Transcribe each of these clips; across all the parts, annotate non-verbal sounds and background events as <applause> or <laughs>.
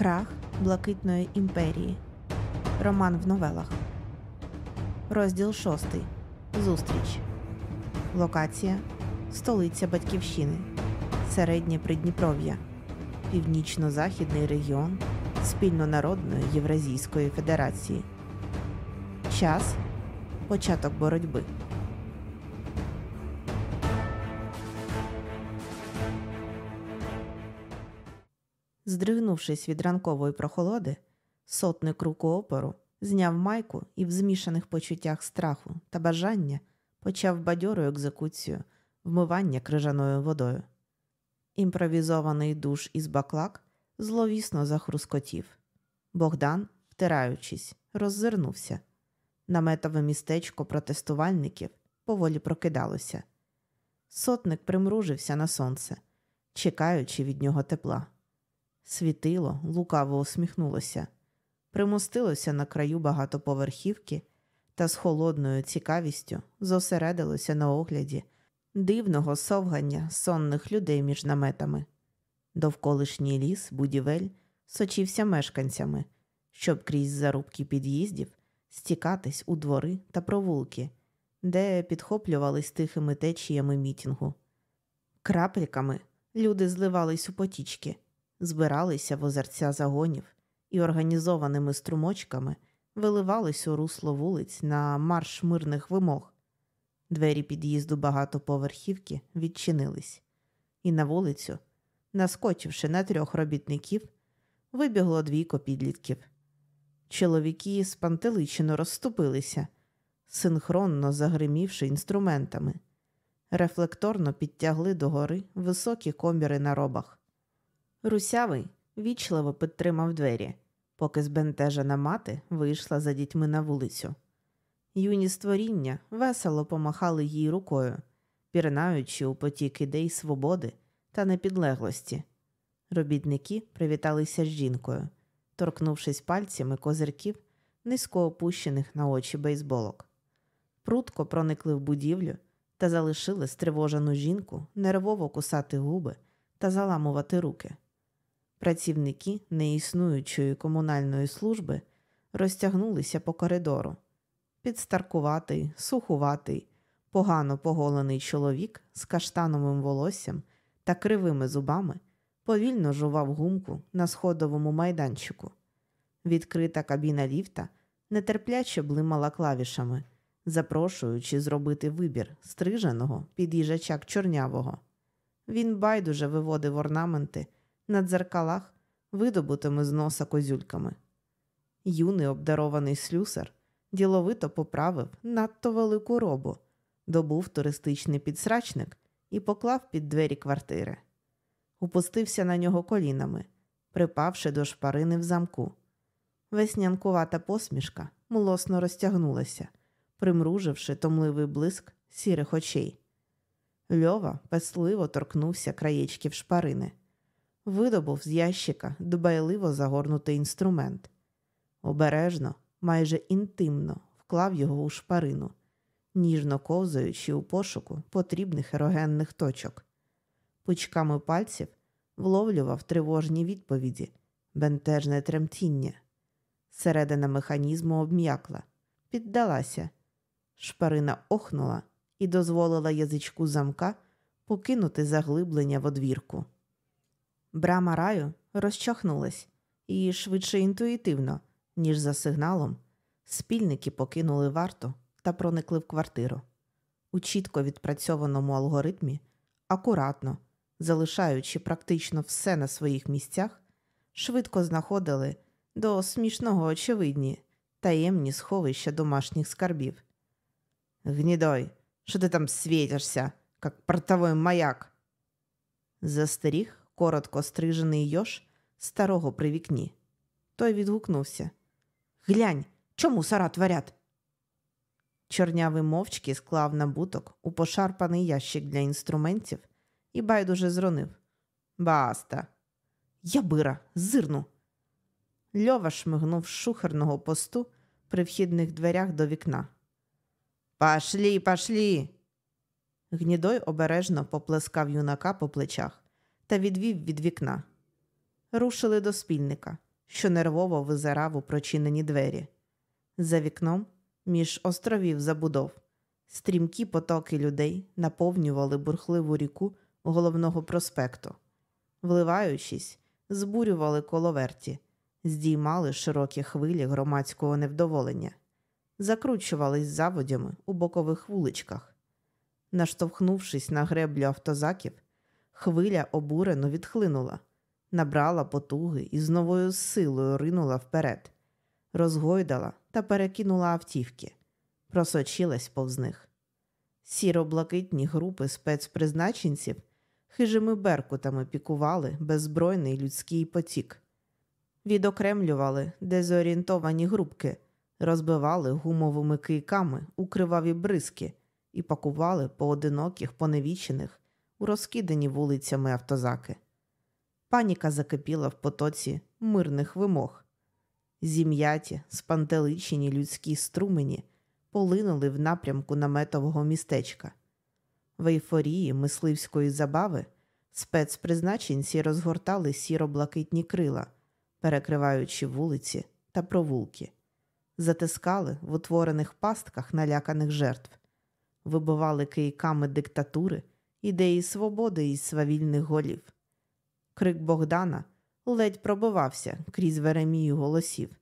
Крах Блакитної імперії. Роман в новелах. Розділ 6. Зустріч. Локація. Столиця Батьківщини. Середнє Придніпров'я. Північно-західний регіон Спільнонародної Євразійської Федерації. Час. Початок боротьби. Здригнувшись від ранкової прохолоди, сотник руку опору зняв майку і в змішаних почуттях страху та бажання почав бадьору екзекуцію вмивання крижаною водою. Імпровізований душ із баклак зловісно захрускотів. Богдан, втираючись, роззирнувся. Наметове містечко протестувальників поволі прокидалося. Сотник примружився на сонце, чекаючи від нього тепла. Світило лукаво усміхнулося, примостилося на краю багатоповерхівки та з холодною цікавістю зосередилося на огляді дивного совгання сонних людей між наметами. Довколишній ліс, будівель, сочився мешканцями, щоб крізь зарубки під'їздів стікатись у двори та провулки, де підхоплювались тихими течіями мітінгу. Крапельками люди зливались у потічки збиралися в озерця загонів і організованими струмочками виливались у русло вулиць на марш мирних вимог. Двері під'їзду багатоповерхівки відчинились, і на вулицю, наскочивши на трьох робітників, вибігло двійко підлітків. Чоловіки спантеличено розступилися, синхронно загримівши інструментами, рефлекторно підтягли догори високі коміри на робах. Русявий вічливо підтримав двері, поки збентежена мати вийшла за дітьми на вулицю. Юні створіння весело помахали їй рукою, пірнаючи у потік ідей свободи та непідлеглості. Робітники привіталися з жінкою, торкнувшись пальцями козирків, низько опущених на очі бейсболок. Прутко проникли в будівлю та залишили стривожену жінку нервово кусати губи та заламувати руки. Працівники неіснуючої комунальної служби розтягнулися по коридору. Підстаркуватий, сухуватий, погано поголений чоловік з каштановим волоссям та кривими зубами повільно жував гумку на сходовому майданчику. Відкрита кабіна ліфта нетерпляче блимала клавішами, запрошуючи зробити вибір стриженого під їжачак чорнявого. Він байдуже виводив орнаменти на дзеркалах, видобутими з носа козюльками. Юний обдарований слюсар діловито поправив надто велику робу, добув туристичний підсрачник і поклав під двері квартири. Упустився на нього колінами, припавши до шпарини в замку. Веснянкувата посмішка млосно розтягнулася, примруживши томливий блиск сірих очей. Льова песливо торкнувся краєчків шпарини видобув з ящика дбайливо загорнутий інструмент. Обережно, майже інтимно вклав його у шпарину, ніжно ковзаючи у пошуку потрібних ерогенних точок. Пучками пальців вловлював тривожні відповіді, бентежне тремтіння. Середина механізму обм'якла, піддалася. Шпарина охнула і дозволила язичку замка покинути заглиблення в одвірку. Брама раю розчахнулась, і швидше інтуїтивно, ніж за сигналом, спільники покинули варту та проникли в квартиру. У чітко відпрацьованому алгоритмі, акуратно, залишаючи практично все на своїх місцях, швидко знаходили до смішного очевидні таємні сховища домашніх скарбів. Гнідой, що ти там світишся, як портовий маяк? Застеріг коротко стрижений йош старого при вікні. Той відгукнувся Глянь, чому сара творять? Чорнявий мовчки склав набуток у пошарпаний ящик для інструментів і байдуже зронив Баста. Я бира, зирну. Льова шмигнув з шухерного посту при вхідних дверях до вікна. Пашлі, пашлі. Гнідой обережно поплескав юнака по плечах та відвів від вікна. Рушили до спільника, що нервово визирав у прочинені двері. За вікном, між островів забудов, стрімкі потоки людей наповнювали бурхливу ріку головного проспекту, вливаючись, збурювали коловерті, здіймали широкі хвилі громадського невдоволення, закручувались заводями у бокових вуличках. Наштовхнувшись на греблю автозаків, хвиля обурено відхлинула, набрала потуги і з новою силою ринула вперед, розгойдала та перекинула автівки, просочилась повз них. Сіро-блакитні групи спецпризначенців хижими беркутами пікували беззбройний людський потік, відокремлювали дезорієнтовані групки, розбивали гумовими кийками у криваві бризки і пакували поодиноких поневічених у розкидані вулицями автозаки. Паніка закипіла в потоці мирних вимог. Зім'яті, спантеличені людські струмені полинули в напрямку наметового містечка. В ейфорії мисливської забави спецпризначенці розгортали сіро-блакитні крила, перекриваючи вулиці та провулки, затискали в утворених пастках наляканих жертв, вибивали кийками диктатури, ідеї свободи із свавільних голів. Крик Богдана ледь пробивався крізь веремію голосів.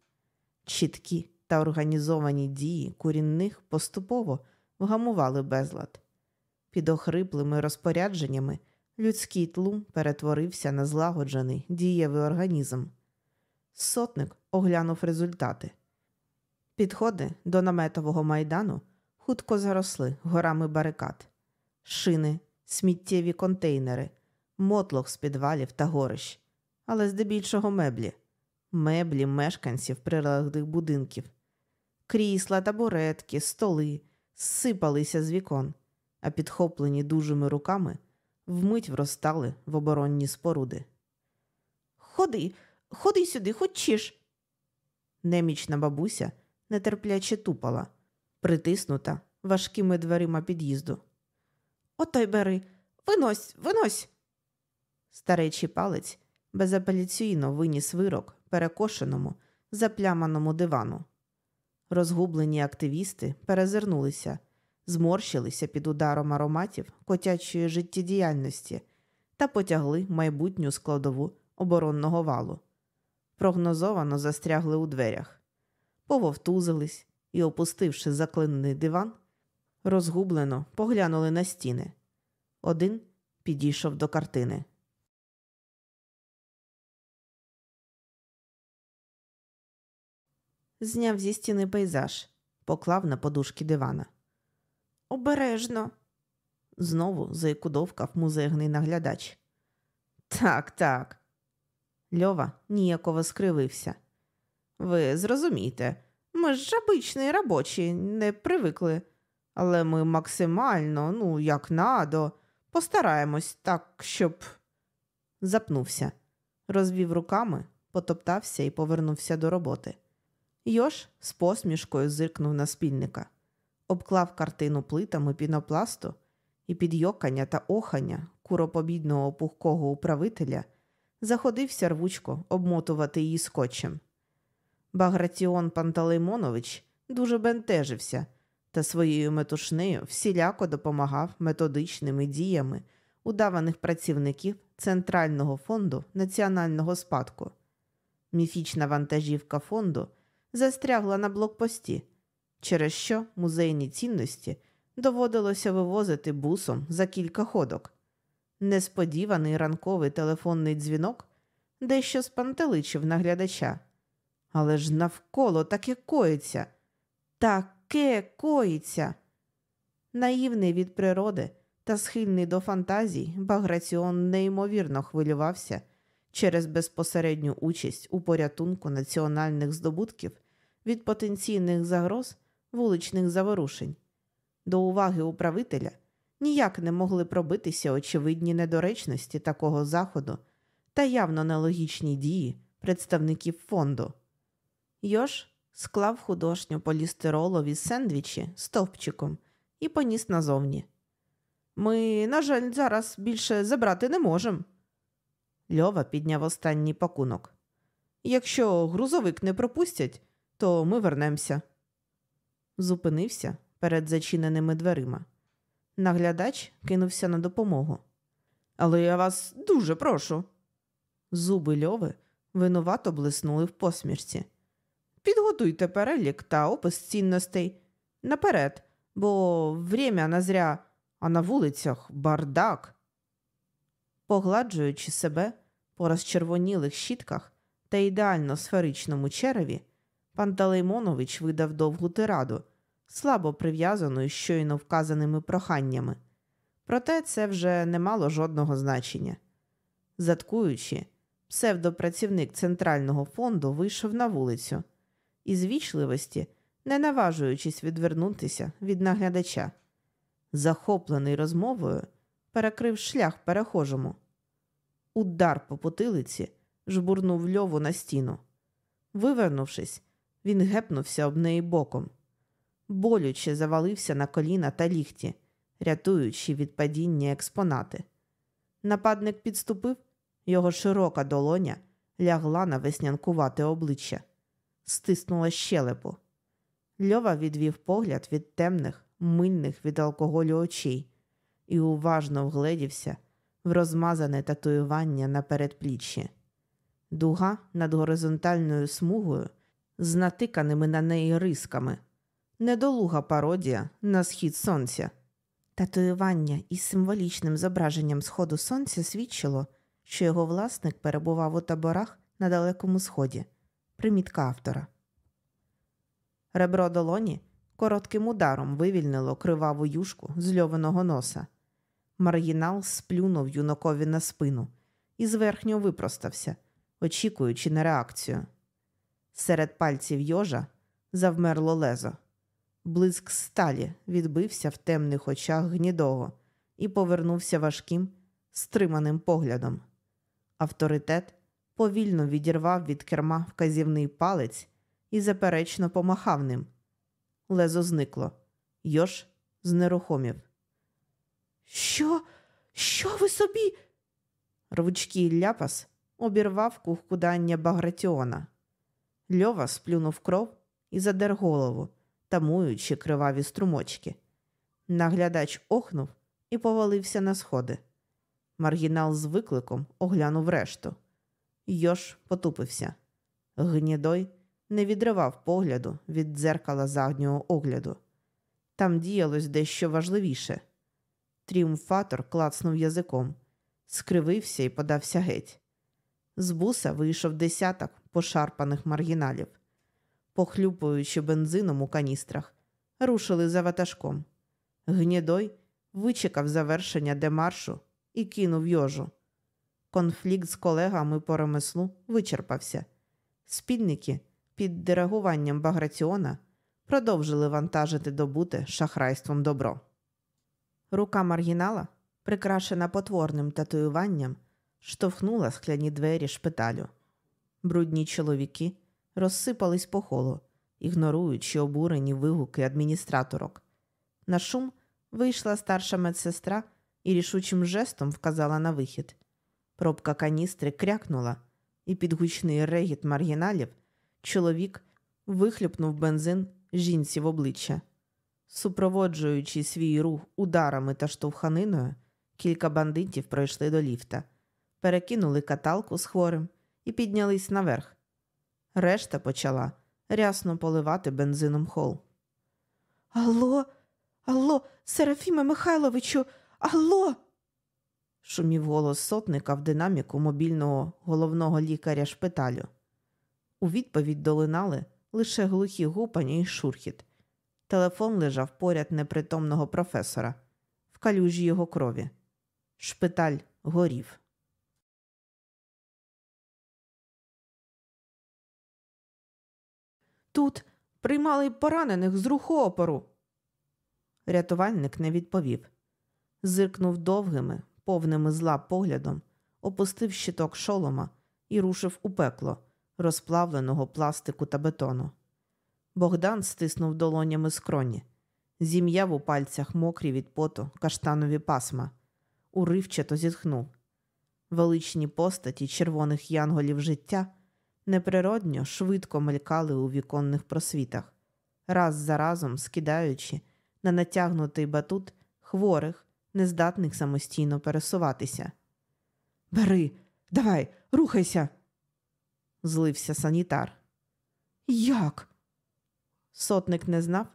Чіткі та організовані дії курінних поступово вгамували безлад. Під охриплими розпорядженнями людський тлум перетворився на злагоджений дієвий організм. Сотник оглянув результати. Підходи до наметового майдану хутко заросли горами барикад, шини, сміттєві контейнери, мотлох з підвалів та горищ, але здебільшого меблі, меблі мешканців прилеглих будинків, крісла, табуретки, столи зсипалися з вікон, а підхоплені дужими руками вмить вростали в оборонні споруди. Ходи, ходи сюди, хочеш. Немічна бабуся нетерпляче тупала, притиснута важкими дверима під'їзду. Отой бери, винось, винось. Старечий палець безапеляційно виніс вирок перекошеному, запляманому дивану. Розгублені активісти перезирнулися, зморщилися під ударом ароматів котячої життєдіяльності та потягли майбутню складову оборонного валу. Прогнозовано застрягли у дверях, пововтузились і, опустивши заклинений диван, розгублено поглянули на стіни. Один підійшов до картини. Зняв зі стіни пейзаж, поклав на подушки дивана. Обережно. Знову заікудовкав музейний наглядач. Так, так. Льова ніяково скривився. Ви зрозумієте, ми ж обичні робочі, не привикли, але ми максимально, ну, як надо, постараємось так, щоб. Запнувся, розвів руками, потоптався і повернувся до роботи. Йош з посмішкою зиркнув на спільника, обклав картину плитами пінопласту і під йокання та охання куропобідного пухкого управителя заходився рвучко обмотувати її скотчем. Багратіон Пантелеймонович дуже бентежився та своєю метушнею всіляко допомагав методичними діями удаваних працівників Центрального фонду національного спадку. Міфічна вантажівка фонду застрягла на блокпості, через що музейні цінності доводилося вивозити бусом за кілька ходок. Несподіваний ранковий телефонний дзвінок дещо спантеличив наглядача. Але ж навколо таке коїться, таке коїться. Наївний від природи та схильний до фантазій, Баграціон неймовірно хвилювався через безпосередню участь у порятунку національних здобутків від потенційних загроз вуличних заворушень. До уваги управителя ніяк не могли пробитися очевидні недоречності такого заходу та явно нелогічні дії представників фонду. Йош склав художню полістиролові сендвічі стовпчиком і поніс назовні. Ми, на жаль, зараз більше забрати не можемо. Льова підняв останній пакунок. Якщо грузовик не пропустять, то ми вернемося. Зупинився перед зачиненими дверима. Наглядач кинувся на допомогу. Але я вас дуже прошу. Зуби льови винувато блиснули в посмішці. Підготуйте перелік та опис цінностей наперед, бо время назря, а на вулицях бардак. Погладжуючи себе по розчервонілих щітках та ідеально сферичному череві, Пантелеймонович видав довгу тираду, слабо прив'язану щойно вказаними проханнями. Проте це вже не мало жодного значення. Заткуючи, псевдопрацівник центрального фонду вийшов на вулицю і з вічливості, не наважуючись відвернутися від наглядача. Захоплений розмовою, перекрив шлях перехожому. Удар по потилиці жбурнув льову на стіну. Вивернувшись, він гепнувся об неї боком. Болюче завалився на коліна та ліхті, рятуючи від падіння експонати. Нападник підступив, його широка долоня лягла на веснянкувате обличчя, стиснула щелепу. Льова відвів погляд від темних, мильних від алкоголю очей і уважно вгледівся в розмазане татуювання на передпліччі. Дуга над горизонтальною смугою з натиканими на неї рисками, недолуга пародія на схід сонця. Татуювання із символічним зображенням сходу сонця свідчило, що його власник перебував у таборах на Далекому Сході. Примітка автора. Ребро долоні коротким ударом вивільнило криваву юшку з льованого носа. Маргінал сплюнув юнакові на спину і зверхньо випростався, очікуючи на реакцію. Серед пальців йожа завмерло лезо. Блиск сталі відбився в темних очах гнідого і повернувся важким, стриманим поглядом. Авторитет повільно відірвав від керма вказівний палець і заперечно помахав ним. Лезо зникло. Йош знерухомів. Що? Що ви собі? Рвучкий ляпас обірвав кухкудання Багратіона. Льова сплюнув кров і задер голову, тамуючи криваві струмочки. Наглядач охнув і повалився на сходи. Маргінал з викликом оглянув решту. Йош потупився. Гнідой не відривав погляду від дзеркала заднього огляду. Там діялось дещо важливіше. Тріумфатор клацнув язиком, скривився і подався геть. З буса вийшов десяток пошарпаних маргіналів. Похлюпуючи бензином у каністрах, рушили за ватажком. Гнідой вичекав завершення демаршу і кинув йожу. Конфлікт з колегами по ремеслу вичерпався. Спільники під диригуванням Баграціона продовжили вантажити добуте шахрайством добро. Рука маргінала, прикрашена потворним татуюванням, штовхнула скляні двері шпиталю. Брудні чоловіки розсипались по холу, ігноруючи обурені вигуки адміністраторок. На шум вийшла старша медсестра і рішучим жестом вказала на вихід. Пробка каністри крякнула, і під гучний регіт маргіналів чоловік вихлюпнув бензин жінці в обличчя. Супроводжуючи свій рух ударами та штовханиною, кілька бандитів пройшли до ліфта, перекинули каталку з хворим і піднялись наверх. Решта почала рясно поливати бензином хол. Алло, алло, Серафіме Михайловичу, алло. Шумів голос сотника в динаміку мобільного головного лікаря шпиталю. У відповідь долинали лише глухі гупання і шурхіт. Телефон лежав поряд непритомного професора в калюжі його крові. Шпиталь горів. Тут приймали поранених з руху опору. Рятувальник не відповів. Зиркнув довгими, повними зла поглядом, опустив щиток шолома і рушив у пекло розплавленого пластику та бетону. Богдан стиснув долонями скроні, зім'яв у пальцях мокрі від поту каштанові пасма, уривчато зітхнув. Величні постаті червоних янголів життя неприродньо швидко мелькали у віконних просвітах, раз за разом скидаючи на натягнутий батут хворих, нездатних самостійно пересуватися. Бери, давай, рухайся, злився санітар. Як? Сотник не знав,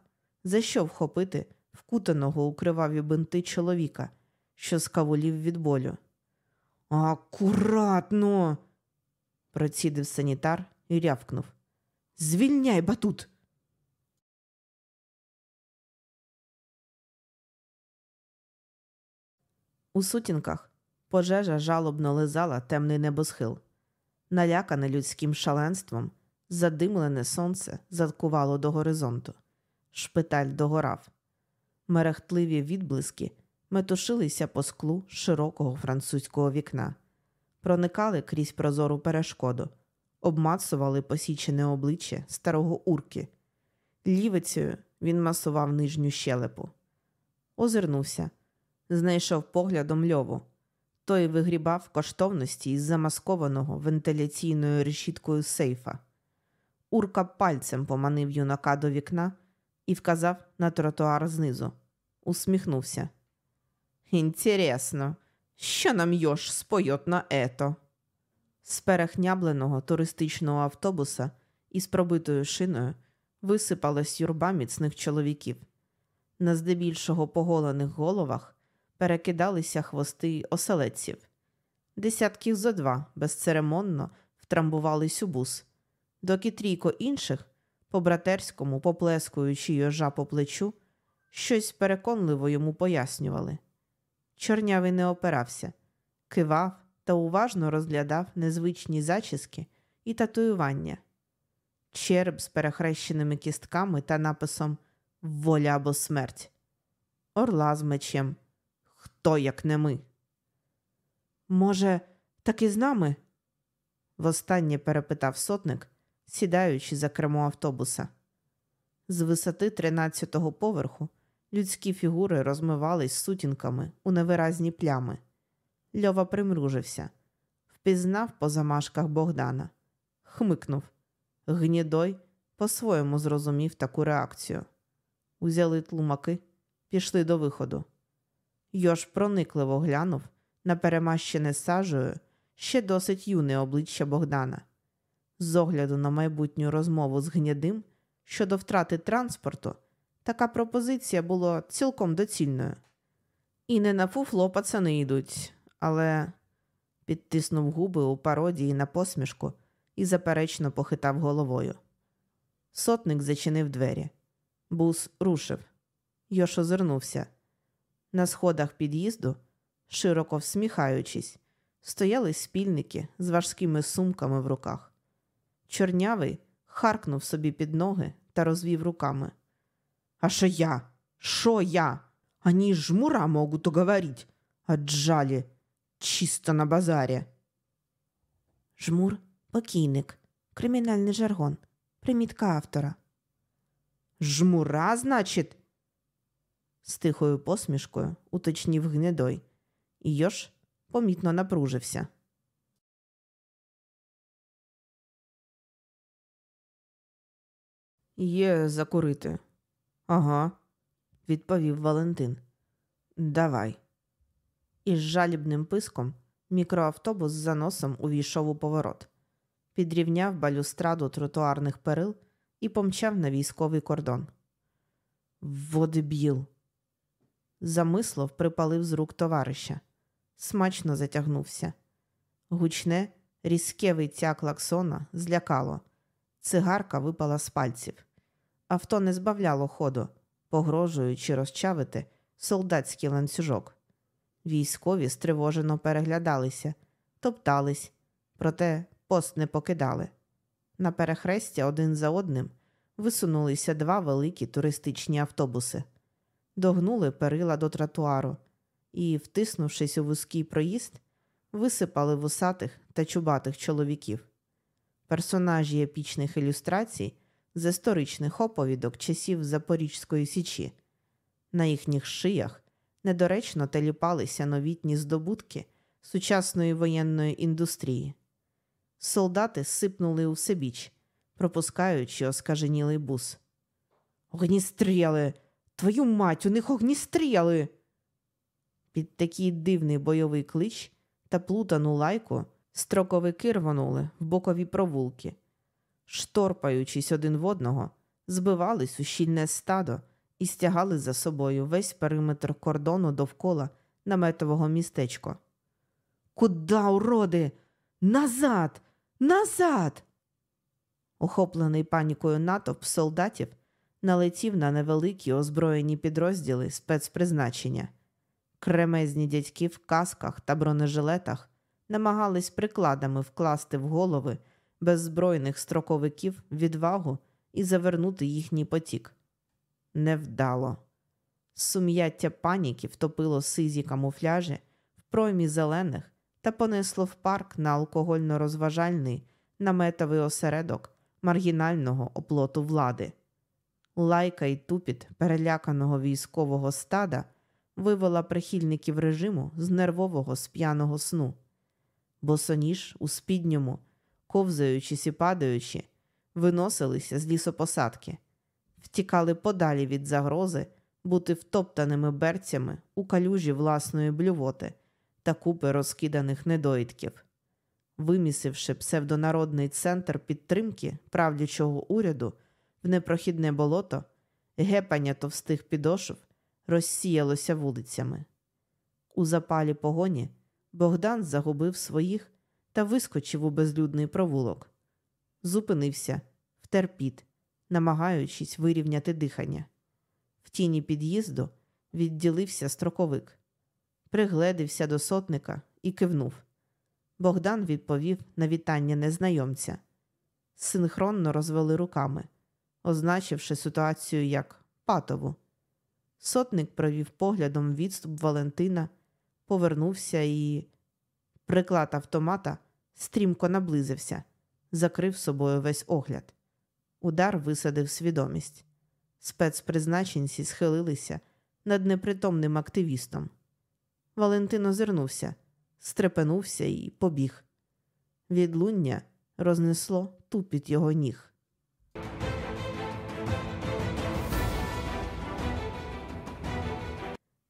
за що вхопити вкутаного у криваві бинти чоловіка, що скавулів від болю. Акуратно. процідив санітар і рявкнув. Звільняй батут. У сутінках пожежа жалобно лизала темний небосхил. Налякане людським шаленством, задимлене сонце заткувало до горизонту. Шпиталь догорав. Мерехтливі відблиски метушилися по склу широкого французького вікна, проникали крізь прозору перешкоду, обмацували посічене обличчя старого урки. Лівицею він масував нижню щелепу. Озирнувся, знайшов поглядом льову. Той вигрібав коштовності із замаскованого вентиляційною решіткою сейфа. Урка пальцем поманив юнака до вікна і вказав на тротуар знизу. Усміхнувся. Інтересно, що нам йош спойот на ето? З перехнябленого туристичного автобуса із пробитою шиною висипалась юрба міцних чоловіків. На здебільшого поголених головах перекидалися хвости оселедців. Десятків зо два безцеремонно втрамбувались у бус, доки трійко інших, по братерському, поплескуючи йожа по плечу, щось переконливо йому пояснювали. Чорнявий не опирався, кивав та уважно розглядав незвичні зачіски і татуювання. Череп з перехрещеними кістками та написом Воля або смерть, орла з мечем. Хто як не ми? Може, таки з нами? востаннє перепитав сотник, сідаючи за кермо автобуса. З висоти тринадцятого поверху людські фігури розмивались сутінками у невиразні плями. Льова примружився, впізнав по замашках Богдана, хмикнув. Гнідой по-своєму зрозумів таку реакцію. Узяли тлумаки, пішли до виходу. Йош проникливо глянув на перемащене сажею ще досить юне обличчя Богдана. З огляду на майбутню розмову з гнідим щодо втрати транспорту, така пропозиція була цілком доцільною. І не на фуфло пацани йдуть, але підтиснув губи у пародії на посмішку і заперечно похитав головою. Сотник зачинив двері. Бус рушив. Йош озирнувся. На сходах під'їзду, широко всміхаючись, стояли спільники з важкими сумками в руках. Чорнявий харкнув собі під ноги та розвів руками. А що я? Що я? Они жмура можуть уговорить. Отжали. Чисто на базарі. Жмур покійник. Кримінальний жаргон. Примітка автора. Жмура, значить? З тихою посмішкою уточнів гнедой, і Йош помітно напружився. Є закурити. Ага, відповів Валентин. Давай. Із жалібним писком мікроавтобус з заносом увійшов у поворот, підрівняв балюстраду тротуарних перил і помчав на військовий кордон. Водеб'їл. Замислов припалив з рук товариша, смачно затягнувся. Гучне, різке виття клаксона злякало. Цигарка випала з пальців. Авто не збавляло ходу, погрожуючи розчавити солдатський ланцюжок. Військові стривожено переглядалися, топтались, проте пост не покидали. На перехрестя один за одним висунулися два великі туристичні автобуси, догнули перила до тротуару і, втиснувшись у вузький проїзд, висипали вусатих та чубатих чоловіків. Персонажі епічних ілюстрацій з історичних оповідок часів Запорізької Січі. На їхніх шиях недоречно теліпалися новітні здобутки сучасної воєнної індустрії. Солдати сипнули у всебіч, пропускаючи оскаженілий бус. Огністріли! Твою мать, у них огністріли! Під такий дивний бойовий клич та плутану лайку строковики рвонули в бокові провулки. Шторпаючись один в одного, збивались у щільне стадо і стягали за собою весь периметр кордону довкола наметового містечка. Куда, уроди? Назад! Назад! Охоплений панікою натовп солдатів налетів на невеликі озброєні підрозділи спецпризначення. Кремезні дядьки в касках та бронежилетах намагались прикладами вкласти в голови беззбройних строковиків відвагу і завернути їхній потік. Невдало. Сум'яття паніки втопило сизі камуфляжі в проймі зелених та понесло в парк на алкогольно-розважальний наметовий осередок маргінального оплоту влади. Лайка і тупіт переляканого військового стада вивела прихильників режиму з нервового сп'яного сну. Босоніж у спідньому, ковзаючись і падаючи, виносилися з лісопосадки, втікали подалі від загрози бути втоптаними берцями у калюжі власної блювоти та купи розкиданих недоїдків. Вимісивши псевдонародний центр підтримки правлячого уряду в непрохідне болото, гепання товстих підошв розсіялося вулицями. У запалі погоні Богдан загубив своїх та вискочив у безлюдний провулок. Зупинився, втерпіт, намагаючись вирівняти дихання. В тіні під'їзду відділився строковик, пригледився до сотника і кивнув. Богдан відповів на вітання незнайомця. Синхронно розвели руками, означивши ситуацію як патову. Сотник провів поглядом відступ Валентина, повернувся і. Приклад автомата стрімко наблизився, закрив собою весь огляд. Удар висадив свідомість. Спецпризначенці схилилися над непритомним активістом. Валентин озирнувся, стрепенувся і побіг. Відлуння рознесло тупіт його ніг.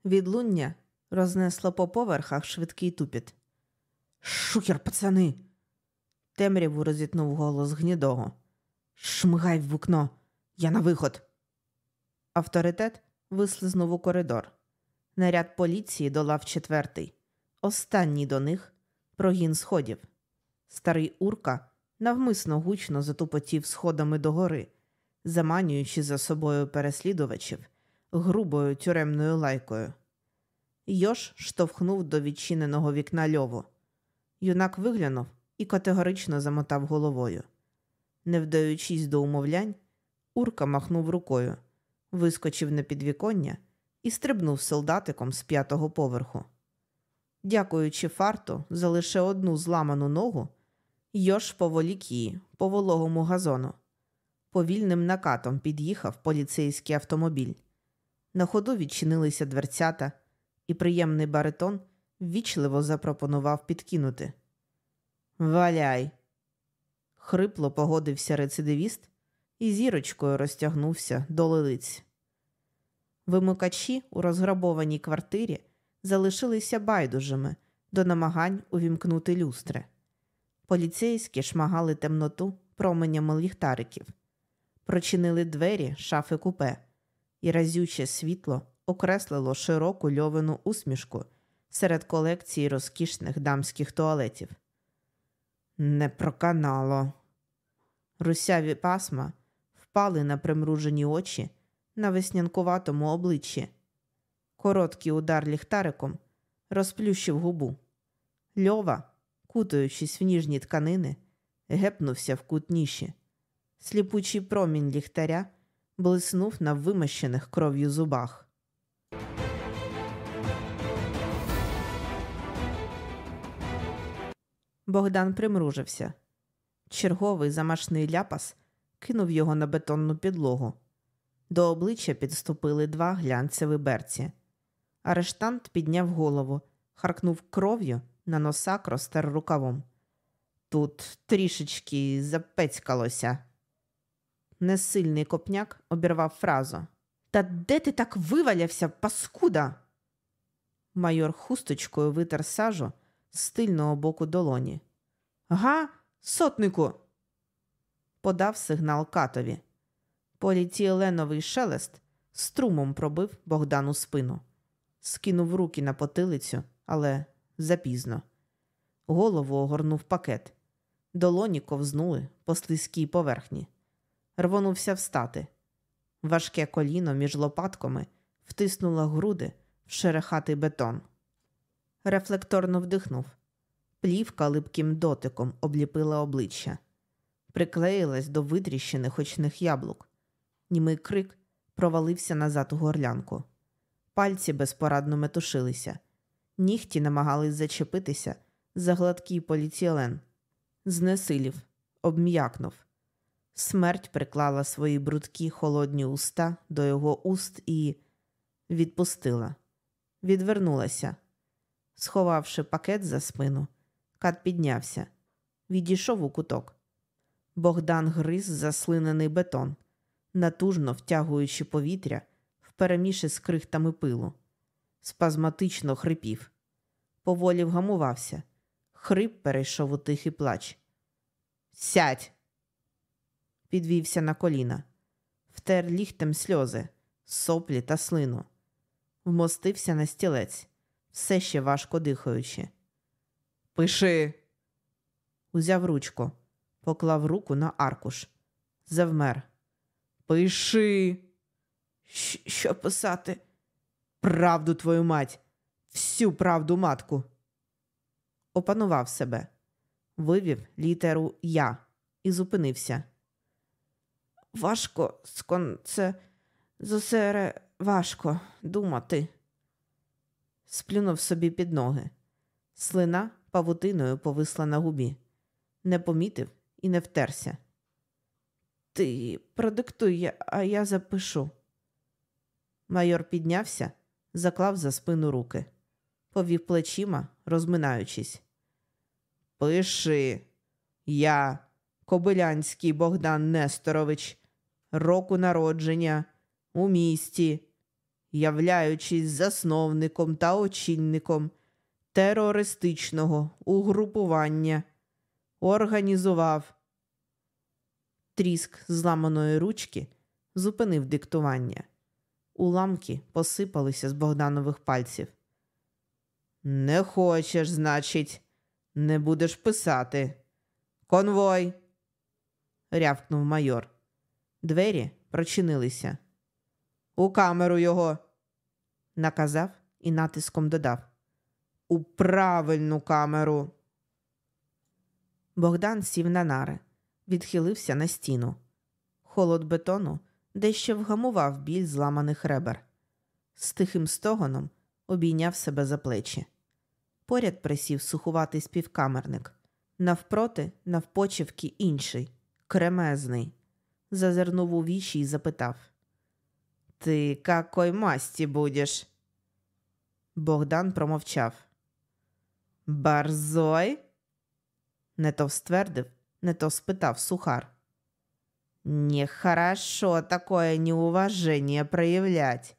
Відлуння рознесло по поверхах швидкий тупіт. Шухер, пацани. Темряву розітнув голос гнідого. Шмигай в вікно, я на виход. Авторитет вислизнув у коридор. Наряд поліції долав четвертий. Останній до них прогін сходів. Старий Урка навмисно гучно затупотів сходами догори, заманюючи за собою переслідувачів грубою тюремною лайкою. Йош штовхнув до відчиненого вікна льову. Юнак виглянув і категорично замотав головою. Не вдаючись до умовлянь, Урка махнув рукою, вискочив на підвіконня і стрибнув солдатиком з п'ятого поверху. Дякуючи фарту за лише одну зламану ногу, Йош поволік її по вологому газону. Повільним накатом під'їхав поліцейський автомобіль. На ходу відчинилися дверцята, і приємний баритон ввічливо запропонував підкинути. Валяй. Хрипло погодився рецидивіст і зірочкою розтягнувся до лилиць. Вимикачі у розграбованій квартирі залишилися байдужими до намагань увімкнути люстри. Поліцейські шмагали темноту променями ліхтариків, прочинили двері шафи купе, і разюче світло окреслило широку льовину усмішку серед колекції розкішних дамських туалетів. Не проканало. Русяві пасма впали на примружені очі на веснянкуватому обличчі. Короткий удар ліхтариком розплющив губу. Льова, кутаючись в ніжні тканини, гепнувся в кут ніші. Сліпучий промінь ліхтаря блиснув на вимощених кров'ю зубах. Богдан примружився. Черговий замашний ляпас кинув його на бетонну підлогу. До обличчя підступили два глянцеві берці. Арештант підняв голову, харкнув кров'ю, на носак розтер рукавом. Тут трішечки запецькалося. Несильний копняк обірвав фразу. Та де ти так вивалявся, паскуда? Майор хусточкою витер сажу з тильного боку долоні. Га, сотнику. Подав сигнал катові. Поліціеленовий шелест струмом пробив Богдану спину. Скинув руки на потилицю, але запізно. Голову огорнув пакет. Долоні ковзнули по слизькій поверхні. Рвонувся встати. Важке коліно між лопатками втиснуло груди в шерехатий бетон. Рефлекторно вдихнув. Плівка липким дотиком обліпила обличчя, приклеїлась до витріщених очних яблук. Німий крик провалився назад у горлянку. Пальці безпорадно метушилися, нігті намагались зачепитися за гладкий поліціелен. Знесилів, обм'якнув. Смерть приклала свої брудкі холодні уста до його уст і відпустила, відвернулася. Сховавши пакет за спину, кат піднявся, відійшов у куток. Богдан гриз заслинений бетон, натужно втягуючи повітря впереміші з крихтами пилу. Спазматично хрипів. Поволі вгамувався. Хрип перейшов у тихий плач. Сядь! Підвівся на коліна, втер ліхтем сльози, соплі та слину, вмостився на стілець, все ще важко дихаючи. Пиши. Узяв ручку, поклав руку на аркуш, завмер. Пиши. Щ- Що писати? Правду твою мать, всю правду матку. Опанував себе, вивів літеру Я і зупинився. Важко скон це зосере важко думати. Сплюнув собі під ноги. Слина павутиною повисла на губі. Не помітив і не втерся. Ти продиктуй, а я запишу. Майор піднявся, заклав за спину руки, повів плечима, розминаючись. Пиши, я, Кобилянський Богдан Несторович, року народження, у місті, являючись засновником та очільником терористичного угрупування, організував. Тріск зламаної ручки зупинив диктування. Уламки посипалися з Богданових пальців. Не хочеш, значить, не будеш писати. Конвой. рявкнув майор. Двері прочинилися. У камеру його. наказав і натиском додав. У правильну камеру. Богдан сів на нари, відхилився на стіну. Холод бетону дещо вгамував біль зламаних ребер. З тихим стогоном обійняв себе за плечі. Поряд присів сухуватий співкамерник. Навпроти, навпочивки інший, кремезний. Зазирнув у вічі і запитав. Ти какой масті будеш? Богдан промовчав. Барзой? Не то ствердив, не то спитав сухар. Нехорошо такое неуважение проявлять.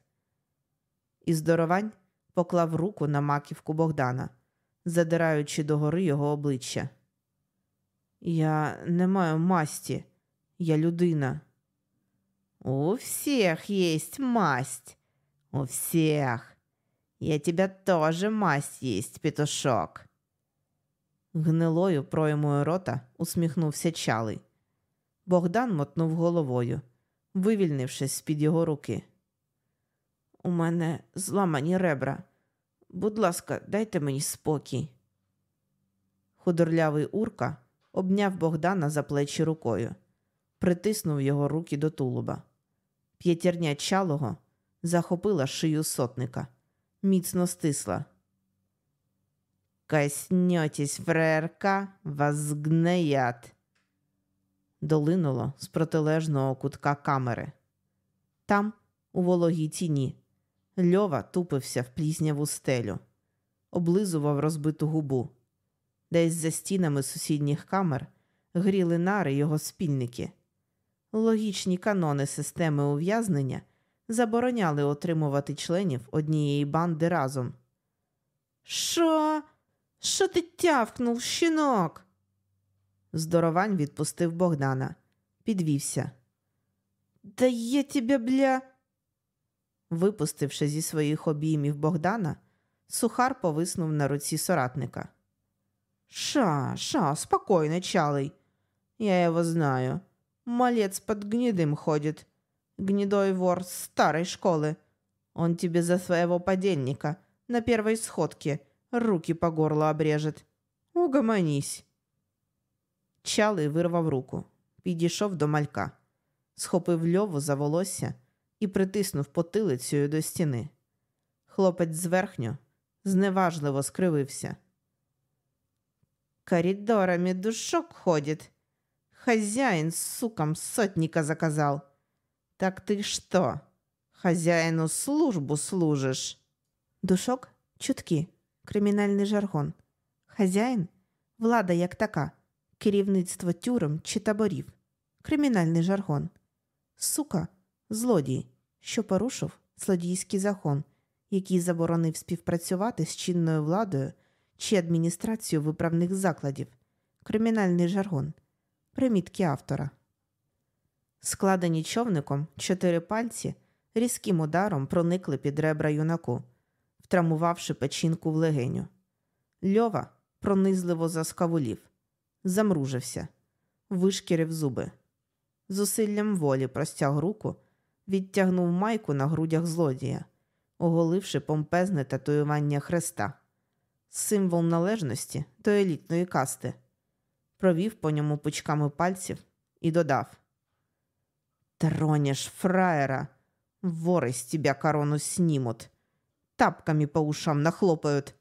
І здоровань поклав руку на маківку Богдана, задираючи догори його обличчя. Я не маю масті, я людина. У всех есть масть. У всех. И у тебя тоже масть есть, петушок. Гнилою проймою рота усміхнувся чалий. Богдан мотнув головою, вивільнившись з-під його руки. У мене зламані ребра. Будь ласка, дайте мені спокій. Худорлявий урка обняв Богдана за плечі рукою, притиснув його руки до тулуба. П'ятірня чалого захопила шию сотника, міцно стисла. Коснетесь фраєрка, вас згноят. Долинуло з протилежного кутка камери. Там, у вологій тіні, Льова тупився в плісняву стелю, облизував розбиту губу. Десь за стінами сусідніх камер гріли нари його спільники. Логічні канони системи ув'язнення забороняли отримувати членів однієї банди разом. Що? Що ти тявкнув, щінок? Здоровань відпустив Богдана, підвівся. Да я тебе, бля. Випустивши зі своїх обіймів Богдана, сухар повиснув на руці соратника. Ша, ша, спокойно, чалый. Я его знаю. Малец под гнедым ходит. Гнедой вор старой школы. Он тебе за своего подельника на первой сходке руки по горло обрежет. Угомонись. Чалий вирвав руку, підійшов до малька, схопив льову за волосся і притиснув потилицею до стіни. Хлопець зверхньо зневажливо скривився. Коридорами душок ходит. Хозяин сукам сотника заказал. Так ты что, хозяину службу служишь? Душок чутки, кримінальний жаргон. Хазяїн влада як така, керівництво тюрем чи таборів, кримінальний жаргон. Сука злодій, що порушив злодійський закон, який заборонив співпрацювати з чинною владою чи адміністрацію виправних закладів, кримінальний жаргон, примітки автора. Складені човником чотири пальці різким ударом проникли під ребра юнаку, втрамувавши печінку в легеню. Льова пронизливо заскавулів, замружився, вишкірив зуби. Зусиллям волі простяг руку, відтягнув майку на грудях злодія, оголивши помпезне татуювання хреста символ належності до елітної касти, провів по ньому пучками пальців і додав: Тронешь фраера, воры с тебя корону снимут, тапками по ушам нахлопают,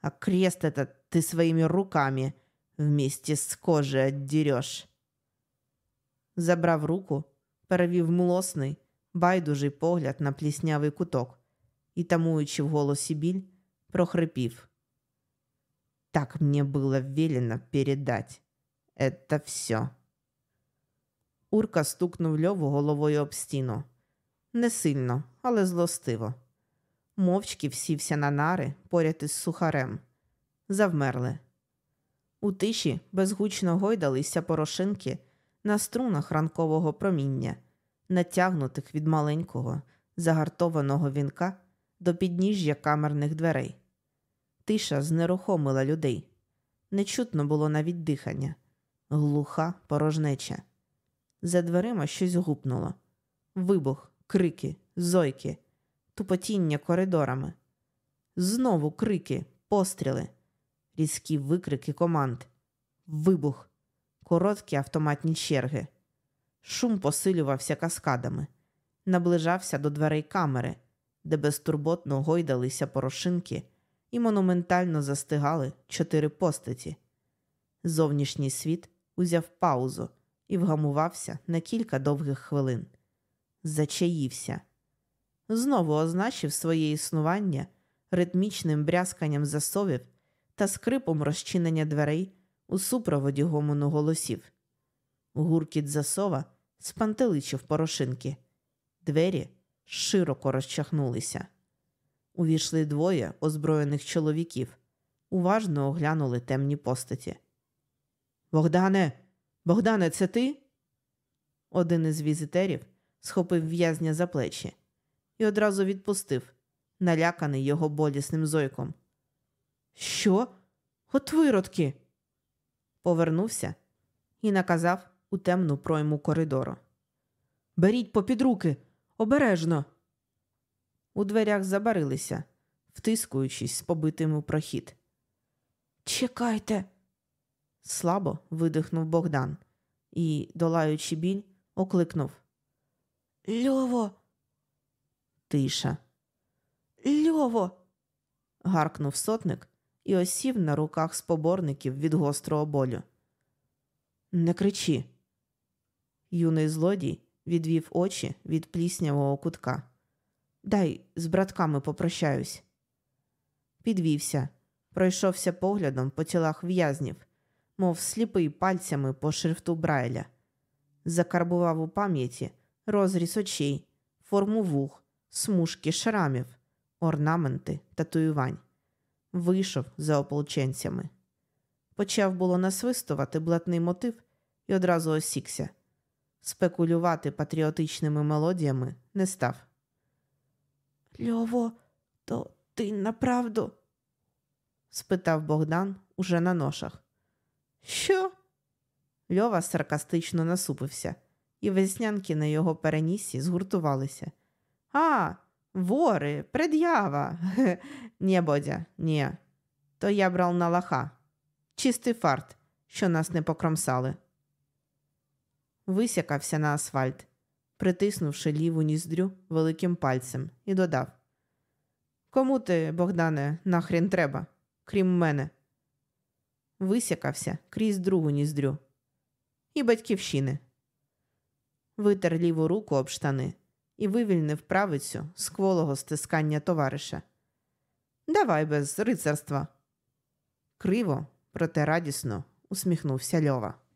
а крест этот ты своими руками вместе с кожей отдерешь. Забрав руку, перевів млосний, байдужий погляд на пліснявий куток і, тамуючи в голосі біль, прохрипів. Так мне было велено передать. Это все. Урка стукнув льову головою об стіну. Не сильно, але злостиво. Мовчки всівся на нари поряд із сухарем. Завмерли. У тиші безгучно гойдалися порошинки на струнах ранкового проміння, натягнутих від маленького, загартованого вінка до підніжжя камерних дверей. Тиша знерухомила людей. Не чутно було навіть дихання, глуха порожнеча. За дверима щось гупнуло. Вибух, крики, зойки, тупотіння коридорами. Знову крики, постріли, різкі викрики команд, вибух, короткі автоматні черги. Шум посилювався каскадами, наближався до дверей камери, де безтурботно гойдалися порошинки і монументально застигали чотири постаті. Зовнішній світ узяв паузу і вгамувався на кілька довгих хвилин. Зачаївся. Знову означив своє існування ритмічним брязканням засовів та скрипом розчинення дверей у супроводі гомону голосів. Гуркіт засова спантеличив порошинки. Двері широко розчахнулися. Увійшли двоє озброєних чоловіків, уважно оглянули темні постаті. Богдане, Богдане, це ти? Один із візитерів схопив в'язня за плечі і одразу відпустив, наляканий його болісним зойком. Що? От виродки? Повернувся і наказав у темну пройму коридору. Беріть попід руки, обережно. У дверях забарилися, втискуючись з побитим у прохід. Чекайте. Слабо видихнув Богдан і, долаючи біль, окликнув. Льово. Тиша. Льово. гаркнув сотник і осів на руках споборників від гострого болю. Не кричи. Юний злодій відвів очі від пліснявого кутка. Дай з братками попрощаюсь. Підвівся, Пройшовся поглядом по тілах в'язнів, мов сліпий пальцями по шрифту Брайля. Закарбував у пам'яті розріз очей, форму вух, смужки шрамів, орнаменти, татуювань. Вийшов за ополченцями. Почав було насвистувати блатний мотив і одразу осікся. Спекулювати патріотичними мелодіями не став. Льово, то ти направду? спитав Богдан уже на ношах. Що? Льова саркастично насупився, і веснянки на його перенісі згуртувалися. А, вори, пред'ява. <laughs> Ні, Бодя, ні. То я брав на лаха. Чистий фарт, що нас не покромсали. Висякався на асфальт, притиснувши ліву ніздрю великим пальцем, і додав: Кому ти, Богдане, нахрін треба, крім мене? Висякався крізь другу ніздрю. І батьківщини. Витер ліву руку об штани і вивільнив правицю з кволого стискання товариша. Давай без рицарства. Криво, проте радісно усміхнувся Льова.